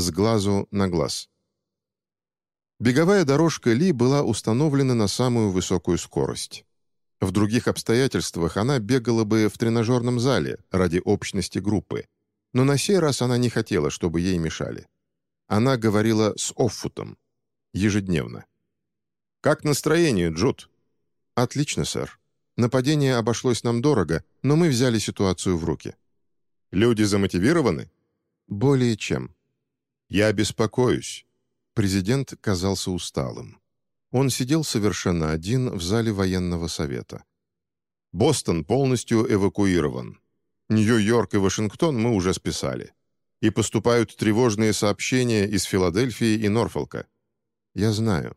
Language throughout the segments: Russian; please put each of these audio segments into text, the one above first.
С глазу на глаз. Беговая дорожка Ли была установлена на самую высокую скорость. В других обстоятельствах она бегала бы в тренажерном зале ради общности группы, но на сей раз она не хотела, чтобы ей мешали. Она говорила с Оффутом. Ежедневно. «Как настроение, Джуд?» «Отлично, сэр. Нападение обошлось нам дорого, но мы взяли ситуацию в руки». «Люди замотивированы?» «Более чем». «Я беспокоюсь». Президент казался усталым. Он сидел совершенно один в зале военного совета. «Бостон полностью эвакуирован. Нью-Йорк и Вашингтон мы уже списали. И поступают тревожные сообщения из Филадельфии и Норфолка. Я знаю.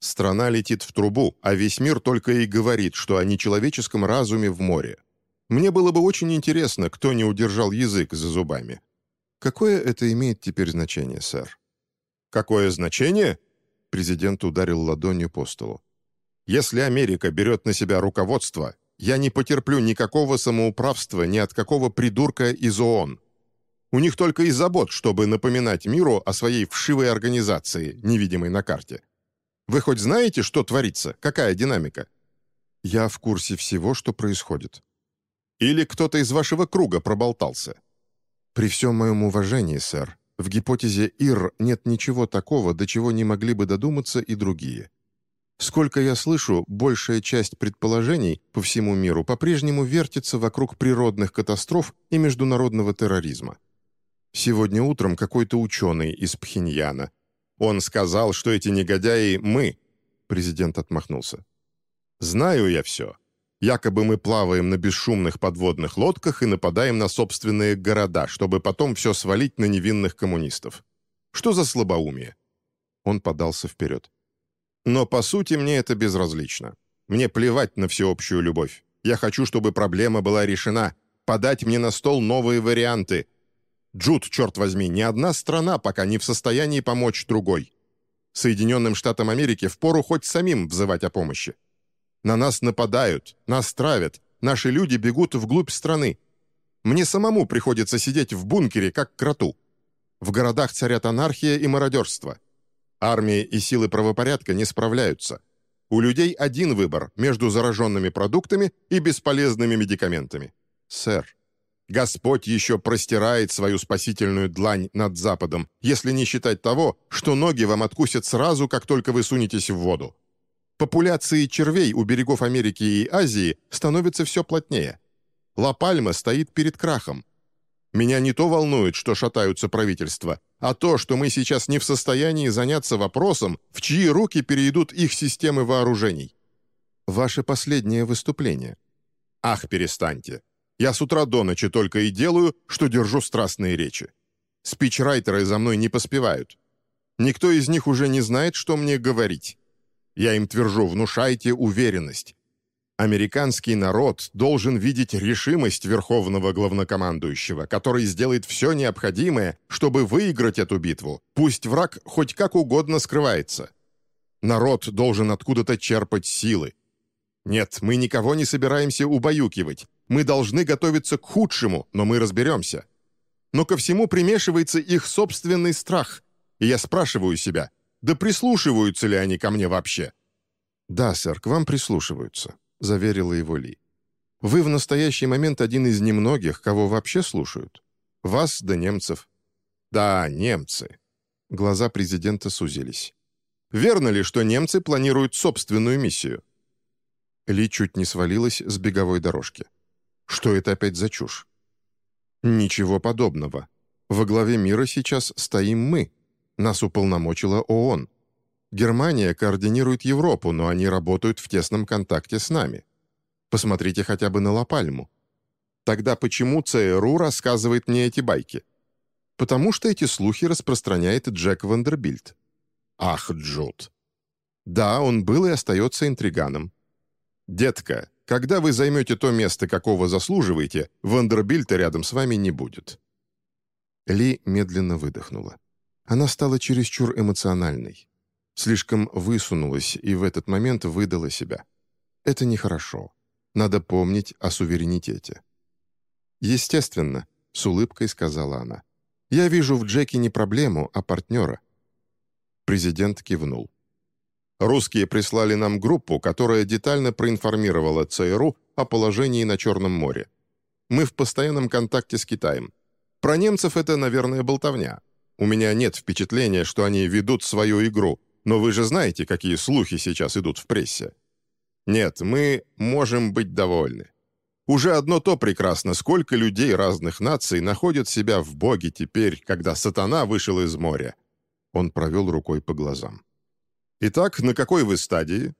Страна летит в трубу, а весь мир только и говорит, что о нечеловеческом разуме в море. Мне было бы очень интересно, кто не удержал язык за зубами. Какое это имеет теперь значение, сэр? Какое значение? Президент ударил ладонью по столу. Если Америка берет на себя руководство, я не потерплю никакого самоуправства ни от какого придурка из ООН. У них только и забот, чтобы напоминать миру о своей вшивой организации, невидимой на карте. Вы хоть знаете, что творится? Какая динамика?» «Я в курсе всего, что происходит». «Или кто-то из вашего круга проболтался?» «При всем моем уважении, сэр, в гипотезе ИР нет ничего такого, до чего не могли бы додуматься и другие. Сколько я слышу, большая часть предположений по всему миру по-прежнему вертится вокруг природных катастроф и международного терроризма. Сегодня утром какой-то ученый из Пхеньяна он сказал, что эти негодяи — мы». Президент отмахнулся. «Знаю я все. Якобы мы плаваем на бесшумных подводных лодках и нападаем на собственные города, чтобы потом все свалить на невинных коммунистов. Что за слабоумие?» Он подался вперед. «Но, по сути, мне это безразлично. Мне плевать на всеобщую любовь. Я хочу, чтобы проблема была решена. Подать мне на стол новые варианты, Джуд, черт возьми, ни одна страна пока не в состоянии помочь другой. Соединенным Штатам Америки впору хоть самим взывать о помощи. На нас нападают, нас травят, наши люди бегут вглубь страны. Мне самому приходится сидеть в бункере, как кроту. В городах царят анархия и мародерство. Армии и силы правопорядка не справляются. У людей один выбор между зараженными продуктами и бесполезными медикаментами. Сэр, Господь еще простирает свою спасительную длань над Западом, если не считать того, что ноги вам откусят сразу, как только вы сунетесь в воду. Популяции червей у берегов Америки и Азии становятся все плотнее. Ла-Пальма стоит перед крахом. Меня не то волнует, что шатаются правительства, а то, что мы сейчас не в состоянии заняться вопросом, в чьи руки перейдут их системы вооружений. Ваше последнее выступление. Ах, перестаньте. Я с утра до ночи только и делаю, что держу страстные речи. Спичрайтеры за мной не поспевают. Никто из них уже не знает, что мне говорить. Я им твержу, внушайте уверенность. Американский народ должен видеть решимость верховного главнокомандующего, который сделает все необходимое, чтобы выиграть эту битву, пусть враг хоть как угодно скрывается. Народ должен откуда-то черпать силы. Нет, мы никого не собираемся убаюкивать. Мы должны готовиться к худшему, но мы разберемся. Но ко всему примешивается их собственный страх. И я спрашиваю себя, да прислушиваются ли они ко мне вообще? «Да, сэр, к вам прислушиваются», — заверила его Ли. «Вы в настоящий момент один из немногих, кого вообще слушают. Вас да немцев». «Да, немцы». Глаза президента сузились. «Верно ли, что немцы планируют собственную миссию?» Ли чуть не свалилась с беговой дорожки. Что это опять за чушь? Ничего подобного. Во главе мира сейчас стоим мы. Нас уполномочила ООН. Германия координирует Европу, но они работают в тесном контакте с нами. Посмотрите хотя бы на Лапальму. Тогда почему ЦРУ рассказывает мне эти байки? Потому что эти слухи распространяет Джек Вандербильд. Ах, Джуд. Да, он был и остается интриганом. Детка, когда вы займете то место, какого заслуживаете, Вандербильта рядом с вами не будет». Ли медленно выдохнула. Она стала чересчур эмоциональной. Слишком высунулась и в этот момент выдала себя. Это нехорошо. Надо помнить о суверенитете. «Естественно», — с улыбкой сказала она. Я вижу в Джеке не проблему, а партнера». Президент кивнул. «Русские прислали нам группу, которая детально проинформировала ЦРУ о положении на Черном море. Мы в постоянном контакте с Китаем. Про немцев это, наверное, болтовня. У меня нет впечатления, что они ведут свою игру, но вы же знаете, какие слухи сейчас идут в прессе. Нет, мы можем быть довольны. Уже одно то прекрасно, сколько людей разных наций находят себя в Боге теперь, когда сатана вышел из моря. Он провел рукой по глазам. «Итак, на какой вы стадии?»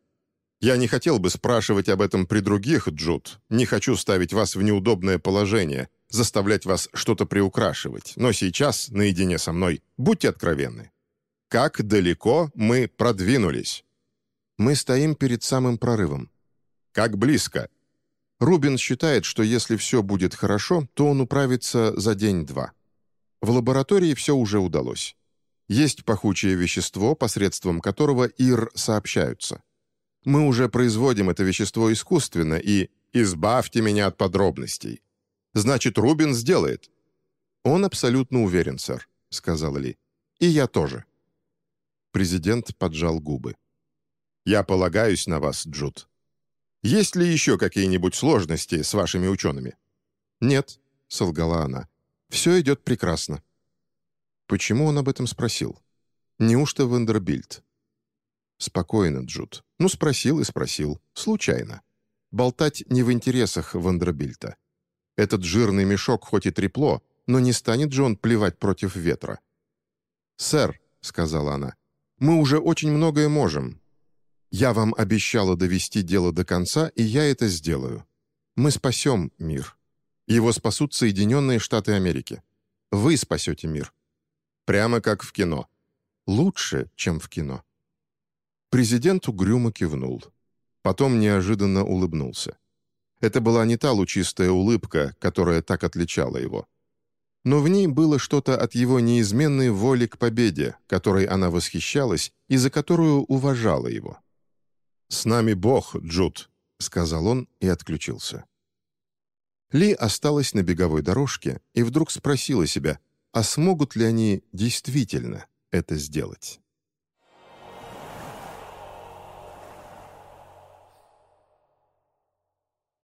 «Я не хотел бы спрашивать об этом при других, Джуд. Не хочу ставить вас в неудобное положение, заставлять вас что-то приукрашивать. Но сейчас, наедине со мной, будьте откровенны. Как далеко мы продвинулись?» «Мы стоим перед самым прорывом». «Как близко?» Рубин считает, что если все будет хорошо, то он управится за день-два. В лаборатории все уже удалось. Есть пахучее вещество, посредством которого ИР сообщаются. Мы уже производим это вещество искусственно, и избавьте меня от подробностей. Значит, Рубин сделает». «Он абсолютно уверен, сэр», — сказал Ли. «И я тоже». Президент поджал губы. «Я полагаюсь на вас, Джуд. Есть ли еще какие-нибудь сложности с вашими учеными?» «Нет», — солгала она. «Все идет прекрасно». Почему он об этом спросил? Неужто Вандербильд? Спокойно, Джуд. Ну, спросил и спросил. Случайно. Болтать не в интересах Вандербильта. Этот жирный мешок хоть и трепло, но не станет же он плевать против ветра. «Сэр», — сказала она, — «мы уже очень многое можем. Я вам обещала довести дело до конца, и я это сделаю. Мы спасем мир. Его спасут Соединенные Штаты Америки. Вы спасете мир. Прямо как в кино. Лучше, чем в кино». Президент угрюмо кивнул. Потом неожиданно улыбнулся. Это была не та лучистая улыбка, которая так отличала его. Но в ней было что-то от его неизменной воли к победе, которой она восхищалась и за которую уважала его. «С нами Бог, Джуд», — сказал он и отключился. Ли осталась на беговой дорожке и вдруг спросила себя, а смогут ли они действительно это сделать.